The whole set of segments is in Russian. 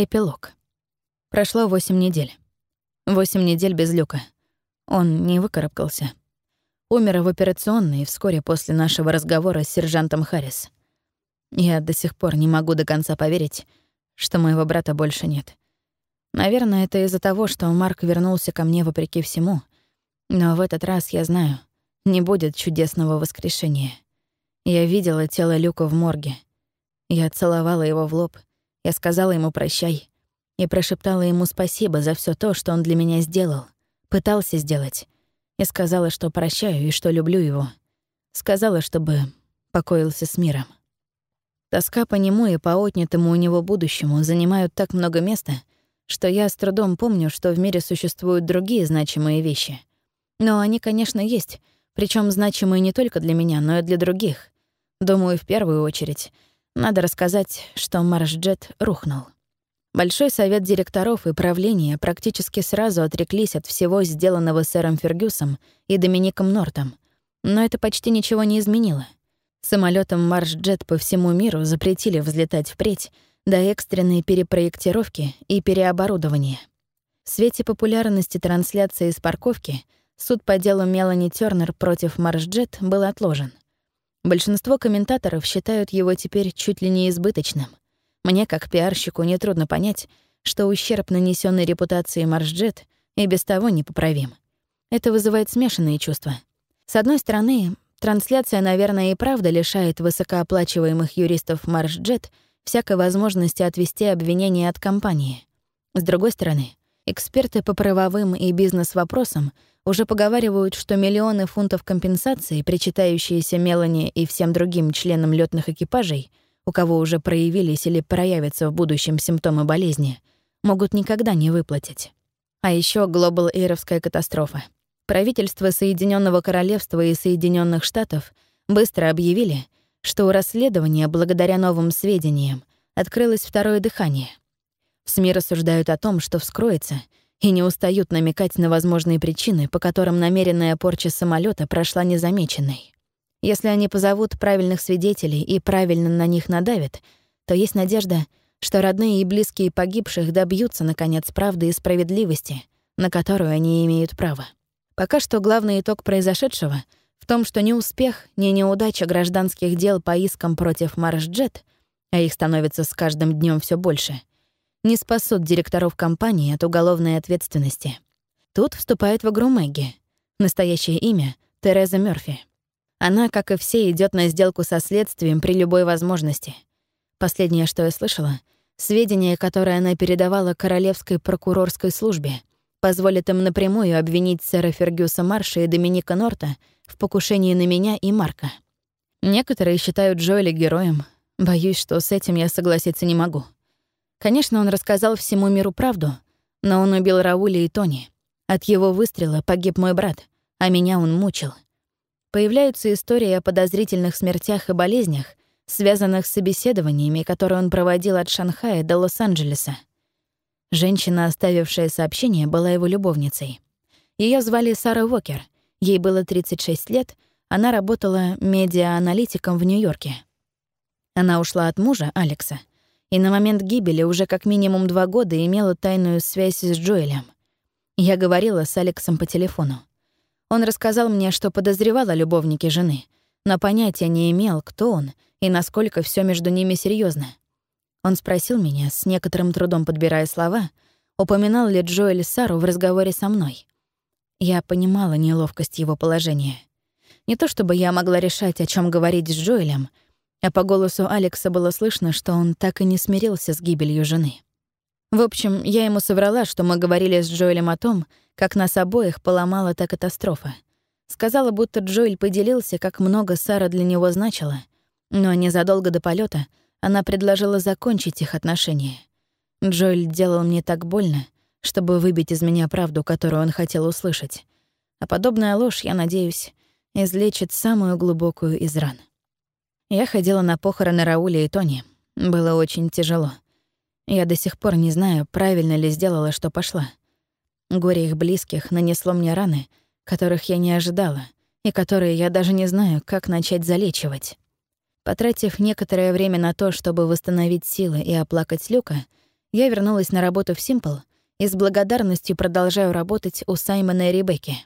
Эпилог. Прошло восемь недель. Восемь недель без Люка. Он не выкарабкался. Умер в операционной вскоре после нашего разговора с сержантом Харрис. Я до сих пор не могу до конца поверить, что моего брата больше нет. Наверное, это из-за того, что Марк вернулся ко мне вопреки всему. Но в этот раз я знаю, не будет чудесного воскрешения. Я видела тело Люка в морге. Я целовала его в лоб — я сказала ему «прощай» и прошептала ему спасибо за все то, что он для меня сделал, пытался сделать. Я сказала, что прощаю и что люблю его. Сказала, чтобы покоился с миром. Тоска по нему и по отнятому у него будущему занимают так много места, что я с трудом помню, что в мире существуют другие значимые вещи. Но они, конечно, есть, причем значимые не только для меня, но и для других. Думаю, в первую очередь — надо рассказать, что Маршджет рухнул. Большой совет директоров и правления практически сразу отреклись от всего сделанного сэром Фергюсом и Домиником Нортом. Но это почти ничего не изменило. Самолетам Маршджет по всему миру запретили взлетать впредь до экстренной перепроектировки и переоборудования. В свете популярности трансляции из парковки суд по делу Мелани Тёрнер против Маршджет был отложен — Большинство комментаторов считают его теперь чуть ли не избыточным. Мне, как пиарщику, нетрудно понять, что ущерб, нанесенный репутации Маршджет, и без того непоправим. Это вызывает смешанные чувства. С одной стороны, трансляция, наверное, и правда лишает высокооплачиваемых юристов Маршджет всякой возможности отвести обвинения от компании. С другой стороны, эксперты по правовым и бизнес-вопросам — уже поговаривают, что миллионы фунтов компенсации, причитающиеся Мелани и всем другим членам летных экипажей, у кого уже проявились или проявятся в будущем симптомы болезни, могут никогда не выплатить. А еще Global Эйровская катастрофа. Правительство Соединенного Королевства и Соединенных Штатов быстро объявили, что у расследования, благодаря новым сведениям, открылось второе дыхание. В СМИ рассуждают о том, что вскроется — и не устают намекать на возможные причины, по которым намеренная порча самолета прошла незамеченной. Если они позовут правильных свидетелей и правильно на них надавят, то есть надежда, что родные и близкие погибших добьются, наконец, правды и справедливости, на которую они имеют право. Пока что главный итог произошедшего в том, что ни успех, ни неудача гражданских дел по искам против Маршджет, а их становится с каждым днем все больше — не спасут директоров компании от уголовной ответственности. Тут вступает в игру Мэгги. Настоящее имя — Тереза Мёрфи. Она, как и все, идет на сделку со следствием при любой возможности. Последнее, что я слышала, сведения, которые она передавала Королевской прокурорской службе, позволят им напрямую обвинить сэра Фергюса Марша и Доминика Норта в покушении на меня и Марка. Некоторые считают Джоэля героем. Боюсь, что с этим я согласиться не могу. Конечно, он рассказал всему миру правду, но он убил Рауля и Тони. От его выстрела погиб мой брат, а меня он мучил. Появляются истории о подозрительных смертях и болезнях, связанных с собеседованиями, которые он проводил от Шанхая до Лос-Анджелеса. Женщина, оставившая сообщение, была его любовницей. Ее звали Сара Уокер. Ей было 36 лет, она работала медиа-аналитиком в Нью-Йорке. Она ушла от мужа, Алекса, и на момент гибели уже как минимум два года имела тайную связь с Джоэлем. Я говорила с Алексом по телефону. Он рассказал мне, что подозревал о любовнике жены, но понятия не имел, кто он и насколько все между ними серьезно. Он спросил меня, с некоторым трудом подбирая слова, упоминал ли Джоэль Сару в разговоре со мной. Я понимала неловкость его положения. Не то чтобы я могла решать, о чем говорить с Джоэлем — а по голосу Алекса было слышно, что он так и не смирился с гибелью жены. В общем, я ему соврала, что мы говорили с Джоэлем о том, как нас обоих поломала та катастрофа. Сказала, будто Джоэль поделился, как много Сара для него значила, но незадолго до полета она предложила закончить их отношения. Джоэль делал мне так больно, чтобы выбить из меня правду, которую он хотел услышать. А подобная ложь, я надеюсь, излечит самую глубокую из ран. Я ходила на похороны Рауля и Тони. Было очень тяжело. Я до сих пор не знаю, правильно ли сделала, что пошла. Горе их близких нанесло мне раны, которых я не ожидала, и которые я даже не знаю, как начать залечивать. Потратив некоторое время на то, чтобы восстановить силы и оплакать Люка, я вернулась на работу в Симпл и с благодарностью продолжаю работать у Саймона и Ребекки.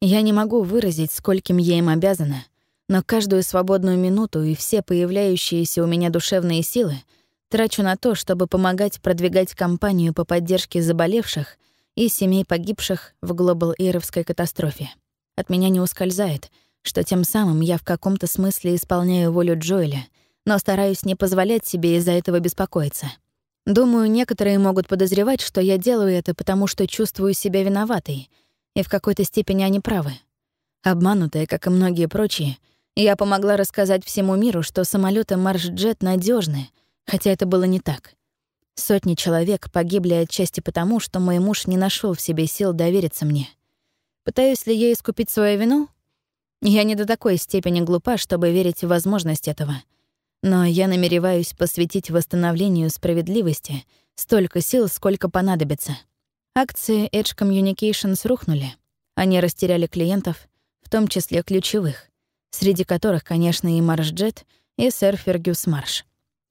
Я не могу выразить, скольким я им обязана, но каждую свободную минуту и все появляющиеся у меня душевные силы трачу на то, чтобы помогать продвигать кампанию по поддержке заболевших и семей погибших в глобал-ировской катастрофе. От меня не ускользает, что тем самым я в каком-то смысле исполняю волю Джоэля, но стараюсь не позволять себе из-за этого беспокоиться. Думаю, некоторые могут подозревать, что я делаю это потому, что чувствую себя виноватой, и в какой-то степени они правы. Обманутая, как и многие прочие, я помогла рассказать всему миру, что самолеты Марш-Джет надежны, хотя это было не так. Сотни человек погибли отчасти потому, что мой муж не нашел в себе сил довериться мне. Пытаюсь ли я искупить свою вину? Я не до такой степени глупа, чтобы верить в возможность этого. Но я намереваюсь посвятить восстановлению справедливости столько сил, сколько понадобится. Акции Edge Communications рухнули. Они растеряли клиентов, в том числе ключевых среди которых, конечно, и Маршджет, и сэр Фергюс Марш.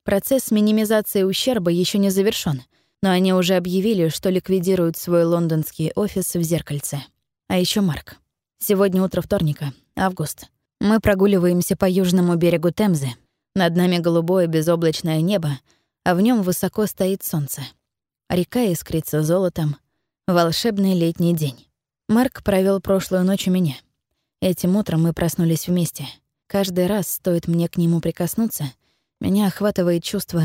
Процесс минимизации ущерба еще не завершён, но они уже объявили, что ликвидируют свой лондонский офис в Зеркальце. А еще Марк. Сегодня утро вторника, август. Мы прогуливаемся по южному берегу Темзы. Над нами голубое безоблачное небо, а в нем высоко стоит солнце. Река искрится золотом. Волшебный летний день. Марк провел прошлую ночь у меня — Этим утром мы проснулись вместе. Каждый раз, стоит мне к нему прикоснуться, меня охватывает чувство...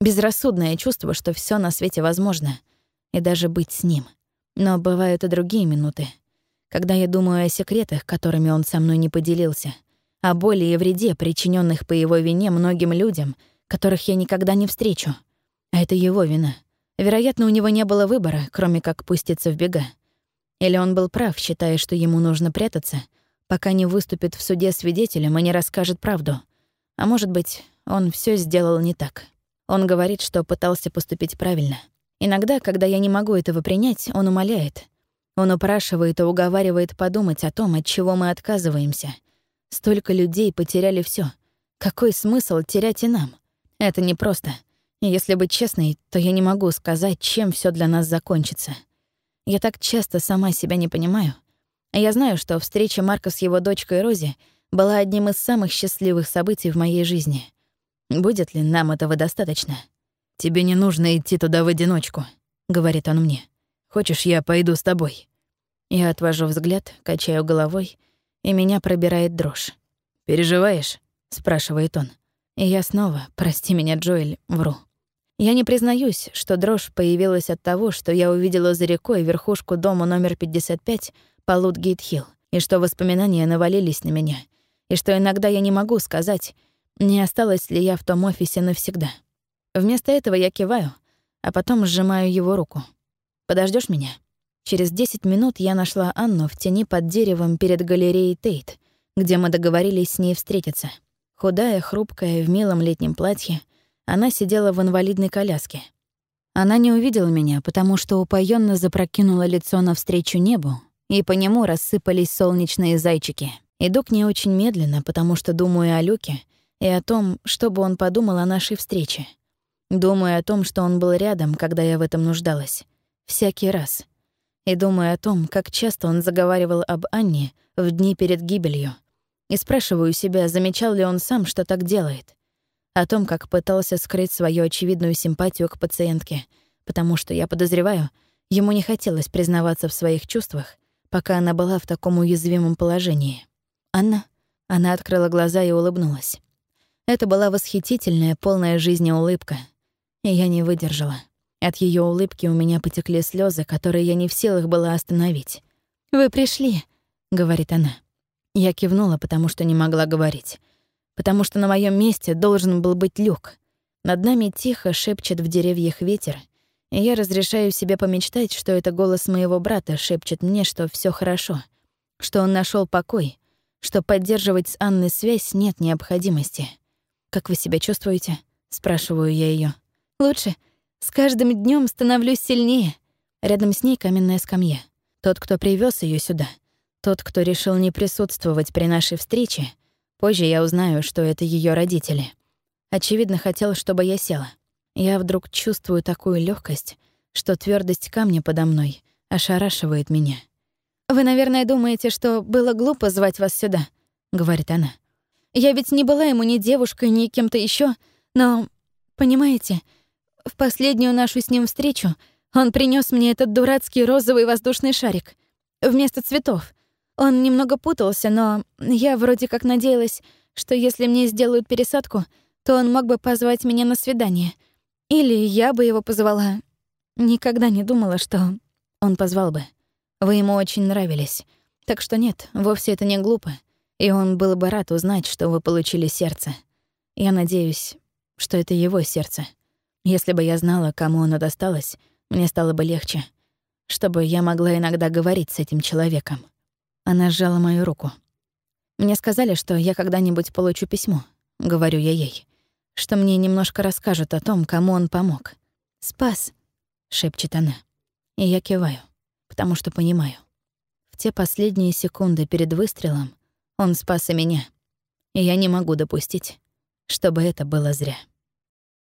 Безрассудное чувство, что все на свете возможно, и даже быть с ним. Но бывают и другие минуты, когда я думаю о секретах, которыми он со мной не поделился, о боли и вреде, причиненных по его вине многим людям, которых я никогда не встречу. А это его вина. Вероятно, у него не было выбора, кроме как пуститься в бега. Или он был прав, считая, что ему нужно прятаться, пока не выступит в суде свидетелем и не расскажет правду. А может быть, он все сделал не так. Он говорит, что пытался поступить правильно. Иногда, когда я не могу этого принять, он умоляет. Он упрашивает и уговаривает подумать о том, от чего мы отказываемся. Столько людей потеряли все. Какой смысл терять и нам? Это непросто. Если быть честной, то я не могу сказать, чем все для нас закончится. Я так часто сама себя не понимаю. Я знаю, что встреча Марка с его дочкой Рози была одним из самых счастливых событий в моей жизни. Будет ли нам этого достаточно? «Тебе не нужно идти туда в одиночку», — говорит он мне. «Хочешь, я пойду с тобой?» Я отвожу взгляд, качаю головой, и меня пробирает дрожь. «Переживаешь?» — спрашивает он. И я снова, прости меня, Джоэль, вру. Я не признаюсь, что дрожь появилась от того, что я увидела за рекой верхушку дома номер 55 по Лутгейт-Хилл, и что воспоминания навалились на меня, и что иногда я не могу сказать, не осталась ли я в том офисе навсегда. Вместо этого я киваю, а потом сжимаю его руку. Подождешь меня?» Через 10 минут я нашла Анну в тени под деревом перед галереей Тейт, где мы договорились с ней встретиться. Худая, хрупкая, в милом летнем платье, она сидела в инвалидной коляске. Она не увидела меня, потому что упоенно запрокинула лицо навстречу небу, и по нему рассыпались солнечные зайчики. Иду к ней очень медленно, потому что думаю о Люке и о том, что бы он подумал о нашей встрече. Думаю о том, что он был рядом, когда я в этом нуждалась. Всякий раз. И думаю о том, как часто он заговаривал об Анне в дни перед гибелью. И спрашиваю себя, замечал ли он сам, что так делает о том, как пытался скрыть свою очевидную симпатию к пациентке, потому что, я подозреваю, ему не хотелось признаваться в своих чувствах, пока она была в таком уязвимом положении. «Анна?» Она открыла глаза и улыбнулась. Это была восхитительная, полная жизни улыбка. И я не выдержала. От ее улыбки у меня потекли слезы, которые я не в силах была остановить. «Вы пришли», — говорит она. Я кивнула, потому что не могла говорить потому что на моем месте должен был быть люк. Над нами тихо шепчет в деревьях ветер, и я разрешаю себе помечтать, что это голос моего брата шепчет мне, что все хорошо, что он нашел покой, что поддерживать с Анной связь нет необходимости. «Как вы себя чувствуете?» — спрашиваю я ее. «Лучше. С каждым днем становлюсь сильнее». Рядом с ней каменная скамья. Тот, кто привез ее сюда, тот, кто решил не присутствовать при нашей встрече — Позже я узнаю, что это ее родители. Очевидно, хотел, чтобы я села. Я вдруг чувствую такую легкость, что твердость камня подо мной ошарашивает меня. «Вы, наверное, думаете, что было глупо звать вас сюда», — говорит она. «Я ведь не была ему ни девушкой, ни кем-то еще, но, понимаете, в последнюю нашу с ним встречу он принес мне этот дурацкий розовый воздушный шарик вместо цветов. Он немного путался, но я вроде как надеялась, что если мне сделают пересадку, то он мог бы позвать меня на свидание. Или я бы его позвала. Никогда не думала, что он позвал бы. Вы ему очень нравились. Так что нет, вовсе это не глупо. И он был бы рад узнать, что вы получили сердце. Я надеюсь, что это его сердце. Если бы я знала, кому оно досталось, мне стало бы легче. Чтобы я могла иногда говорить с этим человеком. Она сжала мою руку. Мне сказали, что я когда-нибудь получу письмо, говорю я ей, что мне немножко расскажут о том, кому он помог. «Спас», — шепчет она. И я киваю потому что понимаю. В те последние секунды перед выстрелом он спас и меня. И я не могу допустить, чтобы это было зря.